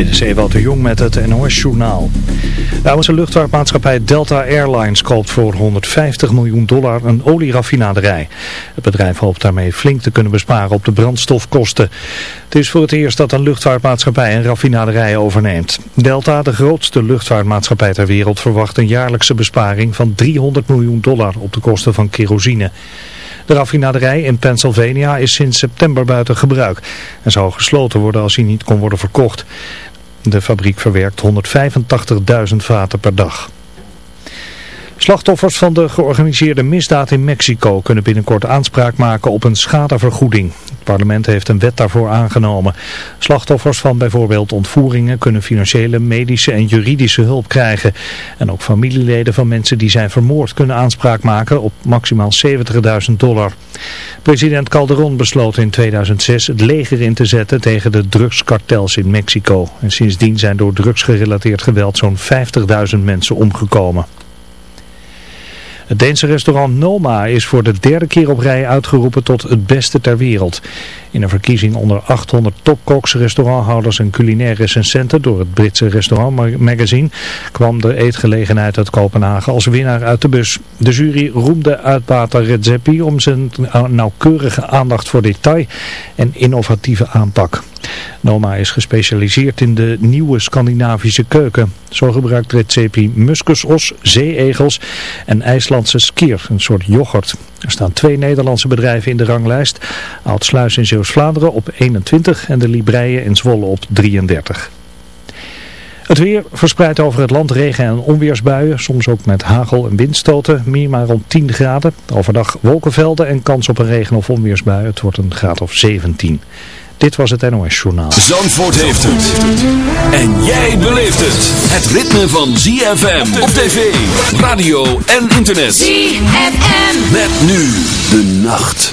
Dit is de Jong met het NOS-journaal. De Amerikaanse luchtvaartmaatschappij Delta Airlines koopt voor 150 miljoen dollar een olieraffinaderij. Het bedrijf hoopt daarmee flink te kunnen besparen op de brandstofkosten. Het is voor het eerst dat een luchtvaartmaatschappij een raffinaderij overneemt. Delta, de grootste luchtvaartmaatschappij ter wereld, verwacht een jaarlijkse besparing van 300 miljoen dollar op de kosten van kerosine. De raffinaderij in Pennsylvania is sinds september buiten gebruik en zou gesloten worden als hij niet kon worden verkocht. De fabriek verwerkt 185.000 vaten per dag. Slachtoffers van de georganiseerde misdaad in Mexico kunnen binnenkort aanspraak maken op een schadevergoeding. Het parlement heeft een wet daarvoor aangenomen. Slachtoffers van bijvoorbeeld ontvoeringen kunnen financiële, medische en juridische hulp krijgen. En ook familieleden van mensen die zijn vermoord kunnen aanspraak maken op maximaal 70.000 dollar. President Calderon besloot in 2006 het leger in te zetten tegen de drugskartels in Mexico. En sindsdien zijn door drugsgerelateerd geweld zo'n 50.000 mensen omgekomen. Het Deense restaurant Noma is voor de derde keer op rij uitgeroepen tot het beste ter wereld. In een verkiezing onder 800 topkoks, restauranthouders en culinair recensenten door het Britse Restaurant Magazine kwam de eetgelegenheid uit Kopenhagen als winnaar uit de bus. De jury roemde uitbater Redzepi om zijn nauwkeurige aandacht voor detail en innovatieve aanpak. Noma is gespecialiseerd in de nieuwe Scandinavische keuken. Zo gebruikt Redzepi muskusos, zeeegels en IJslandse skier, een soort yoghurt. Er staan twee Nederlandse bedrijven in de ranglijst. Oudsluis in Zeeuws-Vlaanderen op 21 en de Libreien in Zwolle op 33. Het weer verspreidt over het land regen- en onweersbuien, soms ook met hagel- en windstoten, minimaal rond 10 graden. Overdag wolkenvelden en kans op een regen- of onweersbui, het wordt een graad of 17. Dit was het NOS Journaal. Zandvoort heeft het. En jij beleeft het. Het ritme van ZFM op tv, radio en internet. ZFM. Met nu de nacht.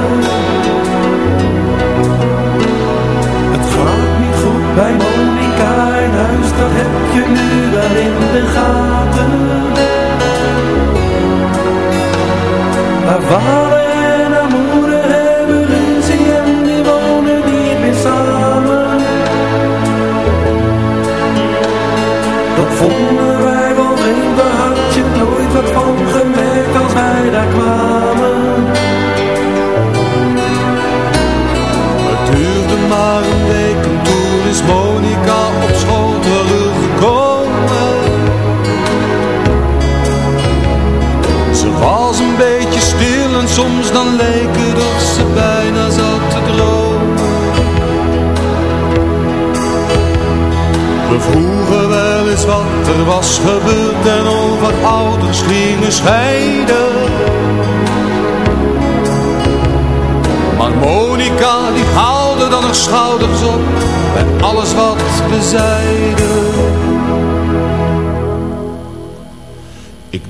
Dat heb je nu wel in de gaten. Haar vader soms dan het of ze bijna zat te dromen. We vroegen wel eens wat er was gebeurd en of wat ouders gingen scheiden. Maar Monica die haalde dan haar schouders op bij alles wat we zeiden.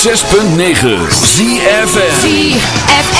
106.9 ZFM ZFM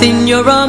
in your arms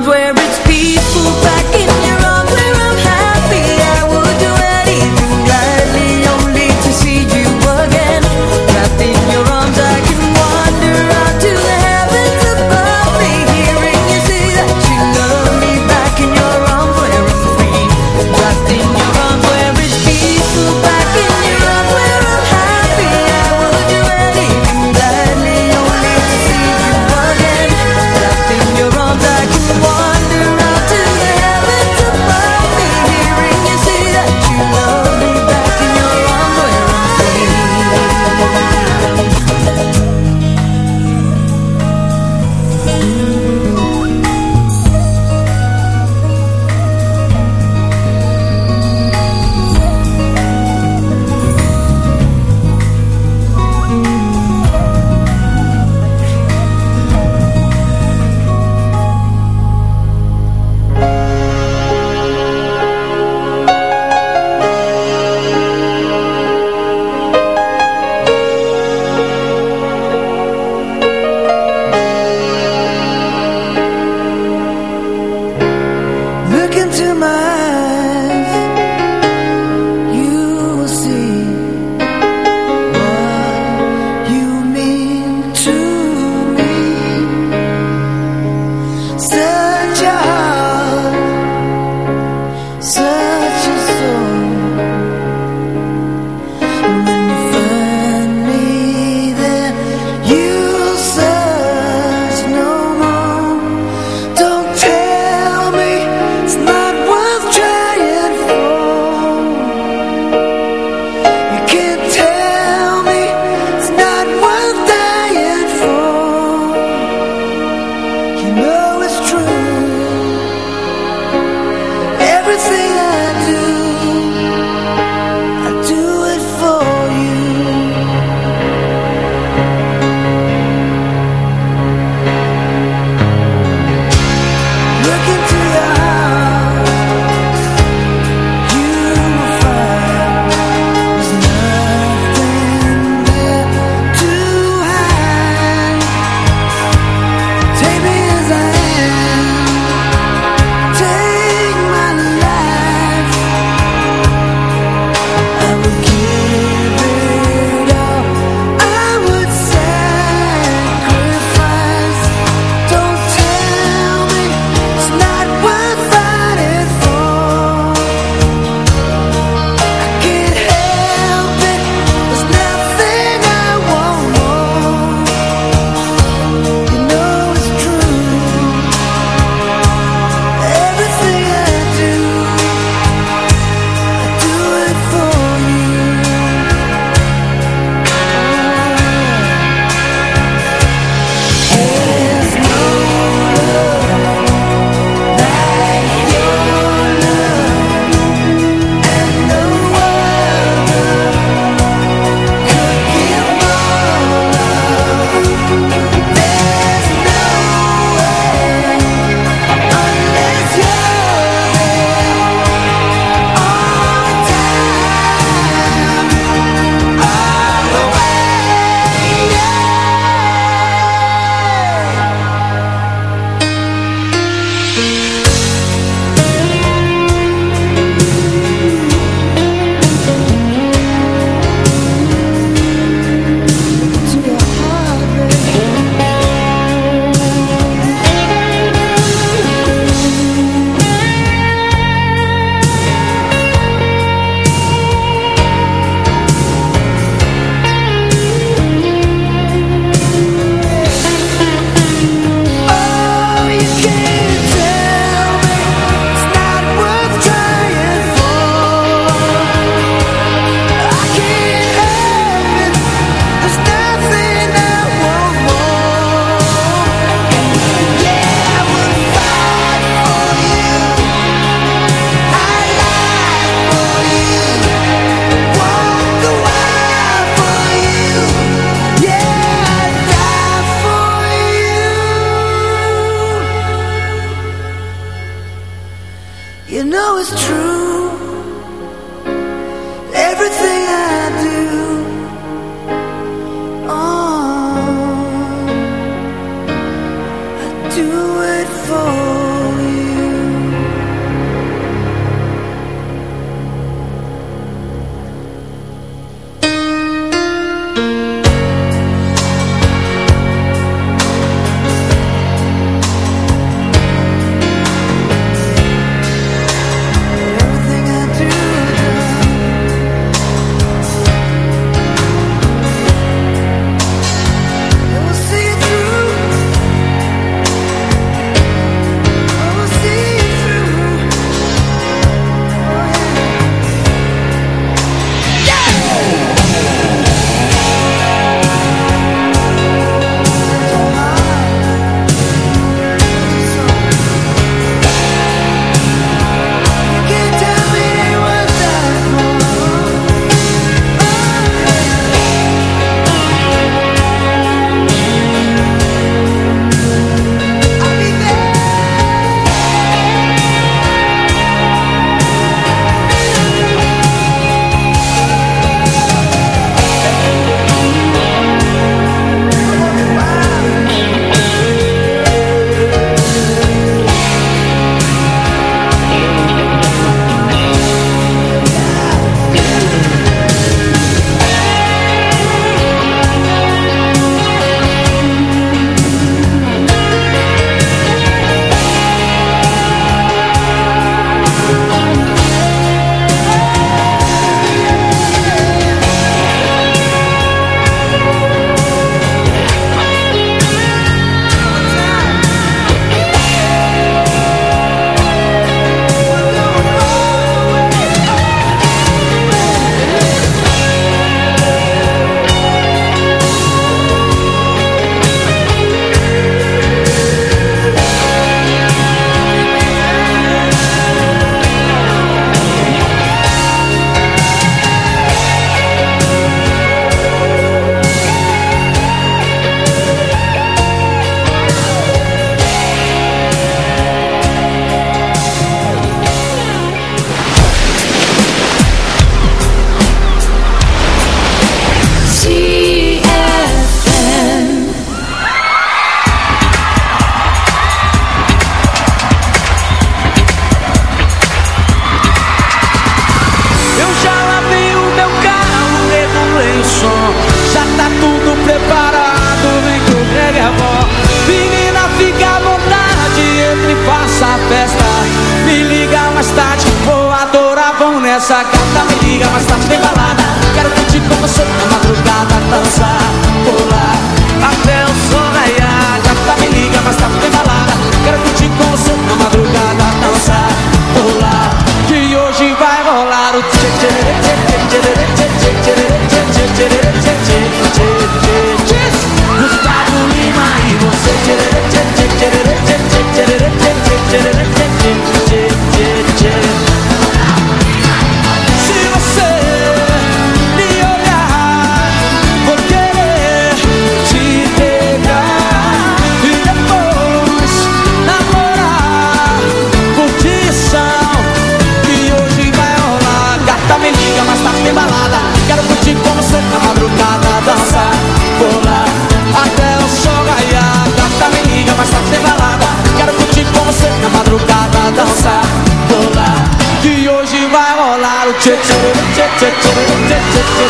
madrugada dançar, rolar Que hoje vai rolar o tchê tchê tchê tchê tchê tchê tchê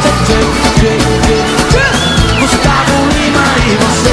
tchê tchê e você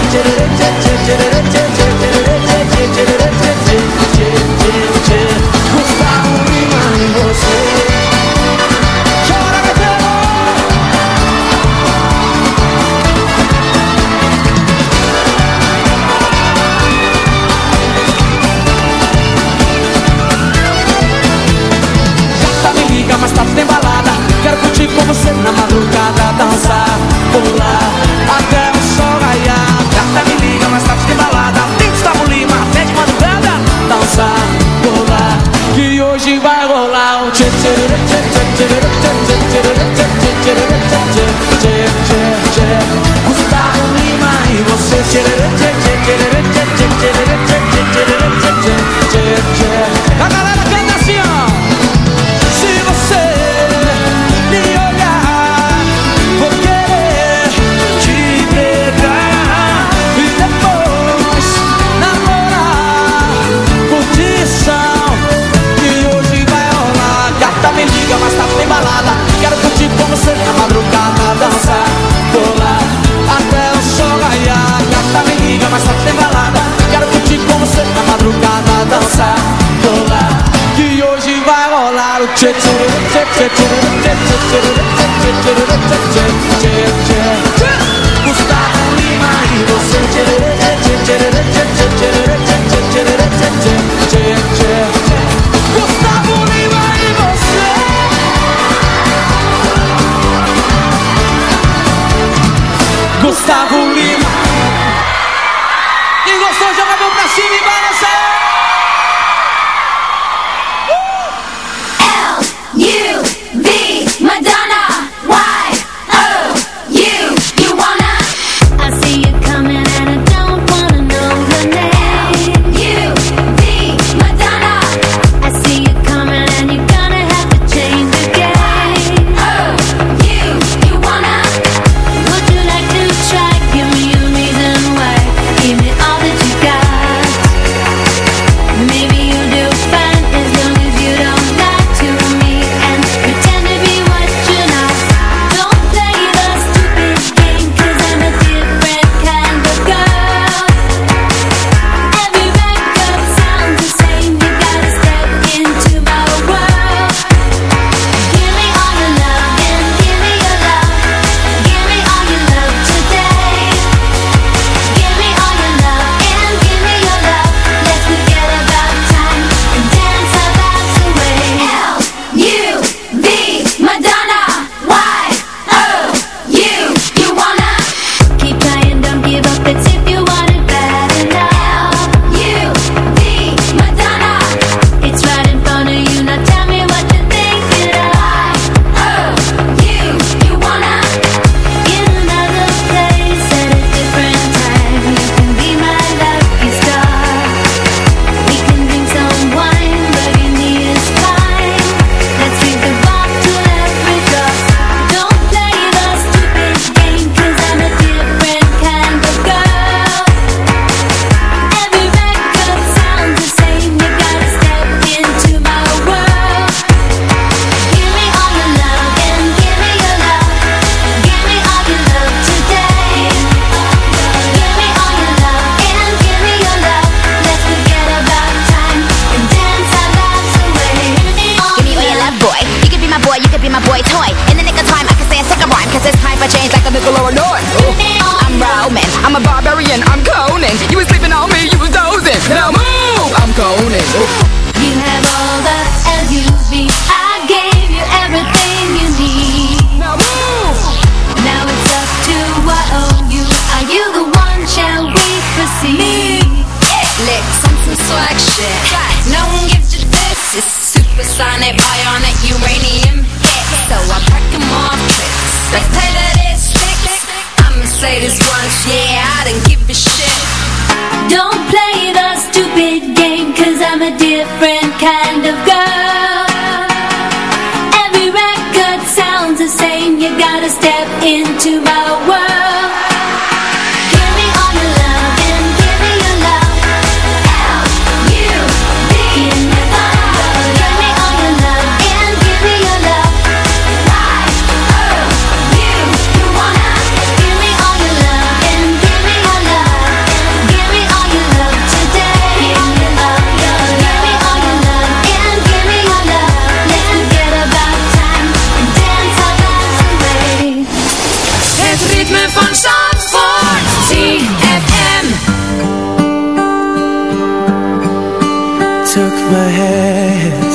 head.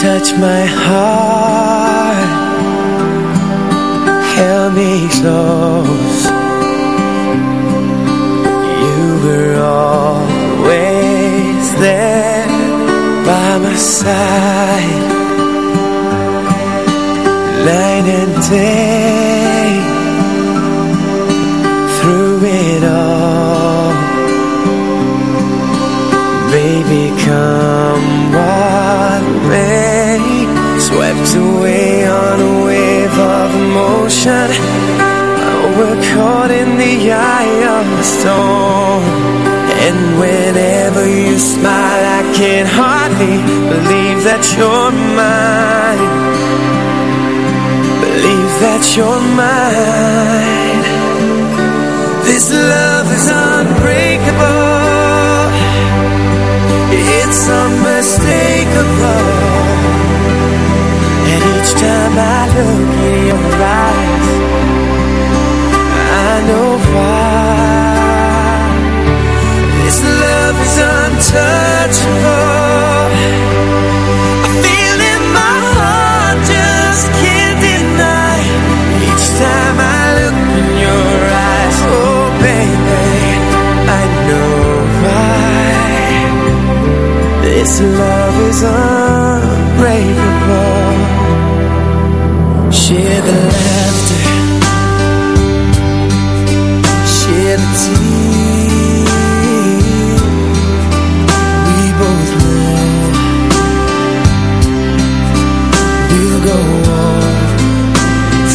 Touch my heart. Held me close. You were always there By my side. Night and day Swept away on a wave of emotion. We're caught in the eye of the storm. And whenever you smile I can hardly believe that you're mine. Believe that you're mine. This love is unbreakable. It's unmistakable time I look in your eyes I know why. This love is untouchable. I feel in my heart Just can't deny. Each time I look in your eyes Oh baby I know why. This love is untouchable Share the laughter. Share the tears. We both know We'll go on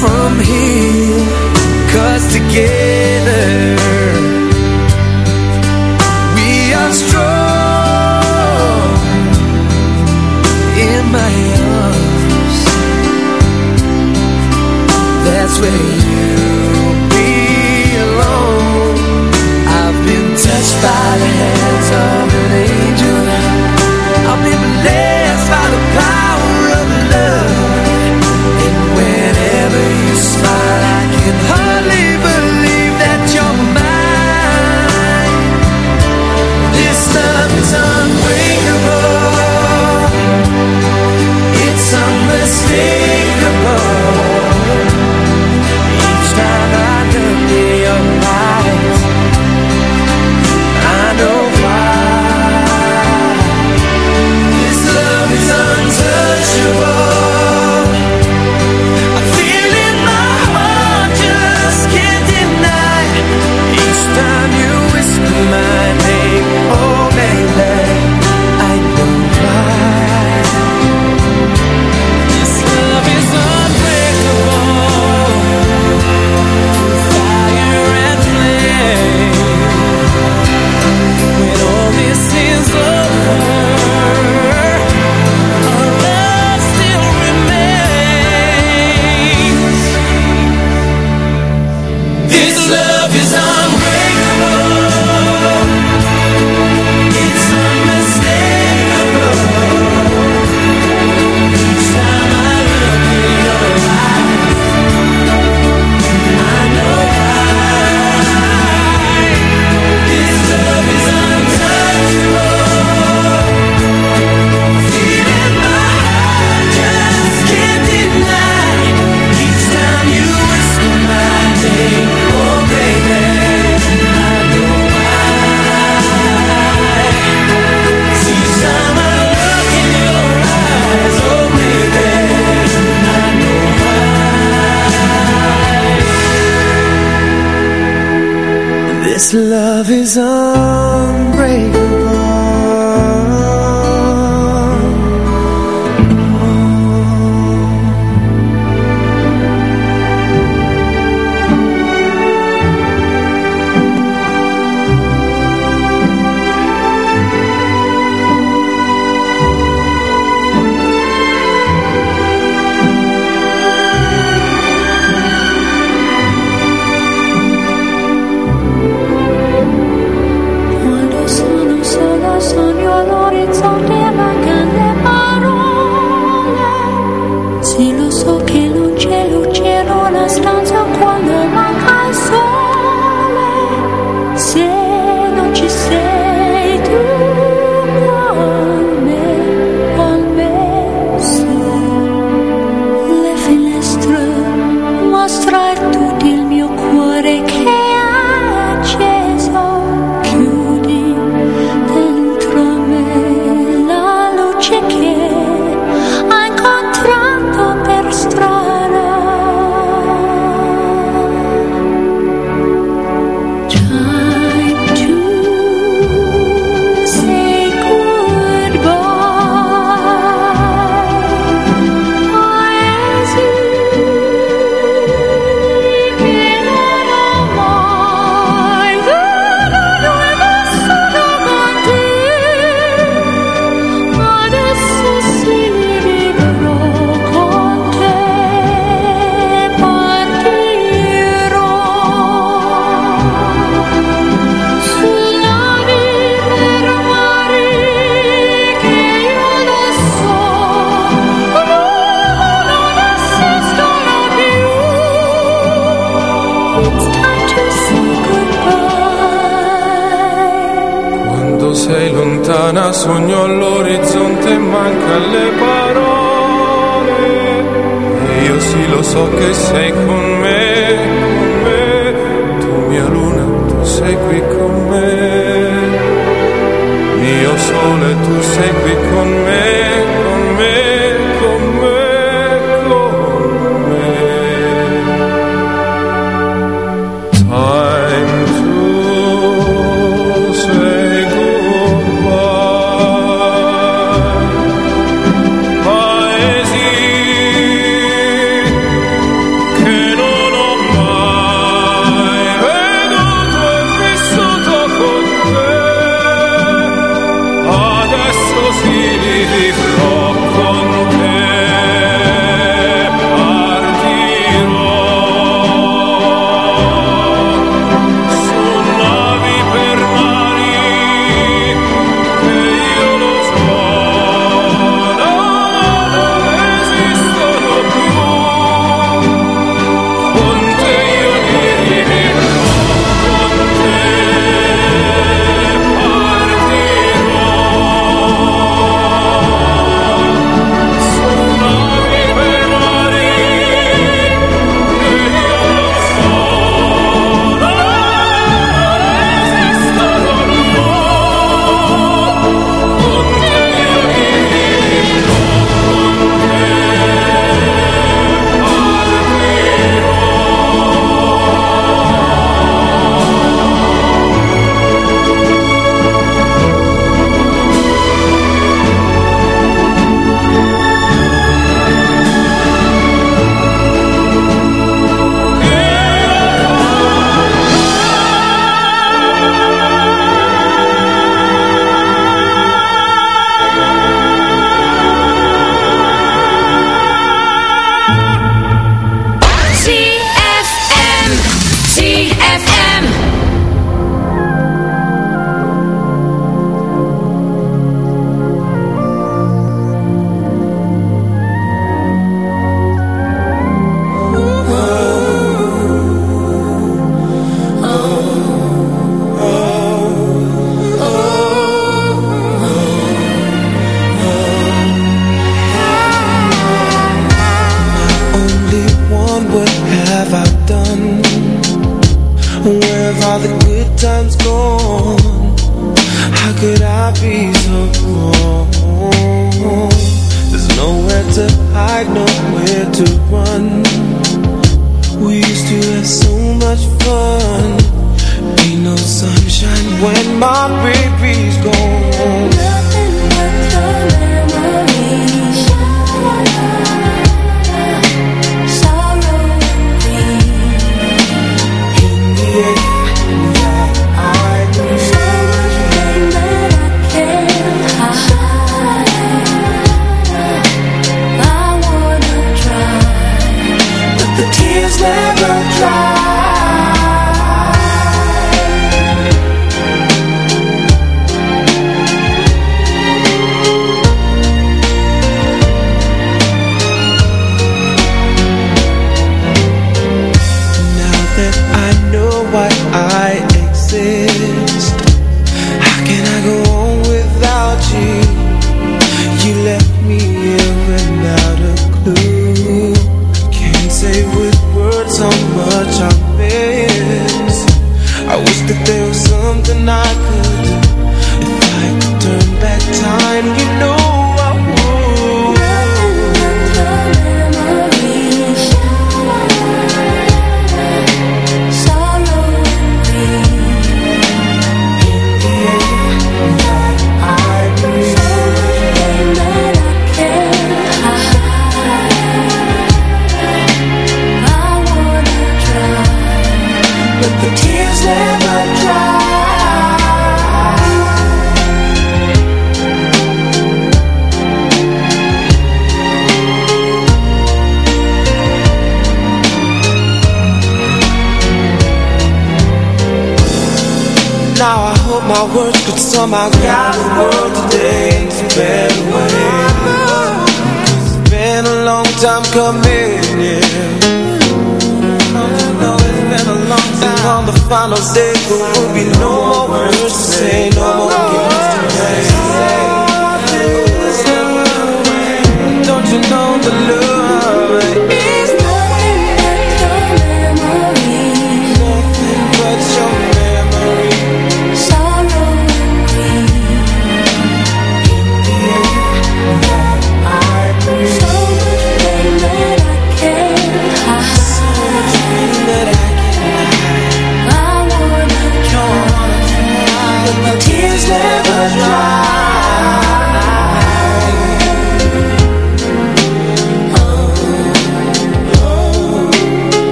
From here. Together